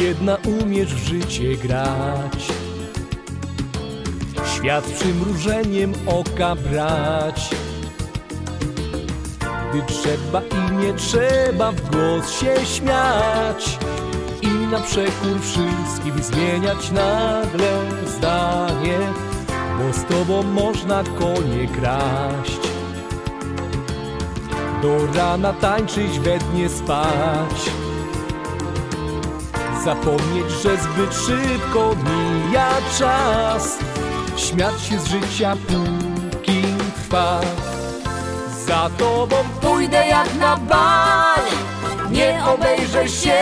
jedna umiesz w życie grać. Świat przymrużeniem oka brać. Gdy trzeba i nie trzeba w głos się śmiać i na przekór wszystkim zmieniać nagle zdanie, bo z tobą można konie kraść. Do rana tańczyć, we dnie spać. Zapomnieć, że zbyt szybko mija czas. Śmiać się z życia, póki trwa. Za tobą Pójdę jak na bal, nie obejrzę się.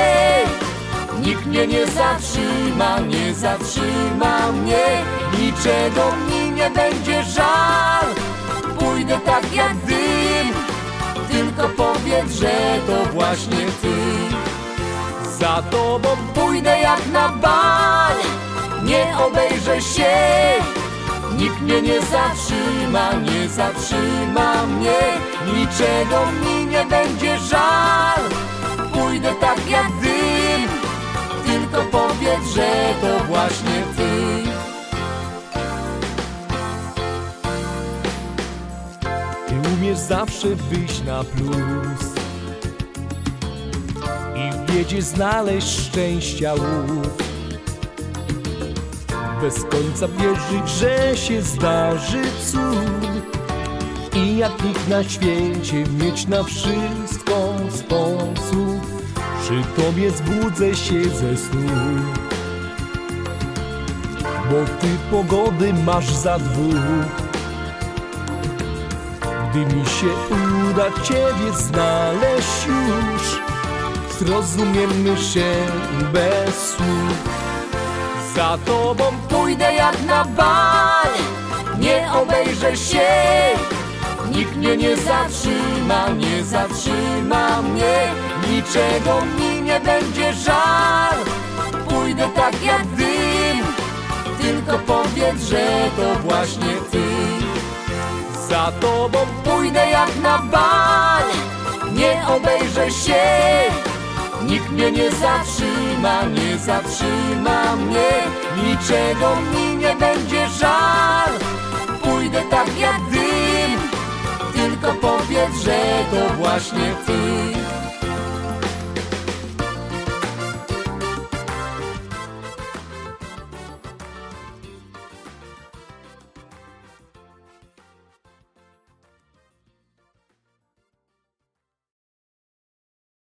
Nikt mnie nie zatrzyma, nie zatrzyma mnie. Niczego mi nie będzie żal. Pójdę tak jak dym, tylko powiedz, że to właśnie ty. Za tobą Pójdę jak na bal, nie obejrzę się. Nikt mnie nie zatrzyma, nie zatrzyma mnie. Niczego mi nie będzie żal. Pójdę tak jak dym, tylko powiedz, że to właśnie ty. Ty umiesz zawsze wyjść na plus I w biedzie znaleźć szczęścia łuk Bez końca wierzyć, że się zdarzy cud. I jak nikt na świecie mieć na wszystko sposób. Przy tobie zbudzę się ze snu. Bo ty pogody masz za dwóch. Gdy mi się uda Ciebie znaleźć już Zrozumiemy się bez słów Za Tobą Pójdę jak na bal, nie obejrzę się. Nikt mnie nie zatrzyma, nie zatrzyma mnie. Niczego mi nie będzie żal. Pójdę tak jak dym, tylko powiedz, że to właśnie ty. za Tobą Pójdę jak na bal, nie obejrzę się. Nikt mnie nie zatrzyma, nie zatrzyma mnie. Niczego mi nie będzie żal. Pójdę tak jak dym, tylko powiedz, że to właśnie ty.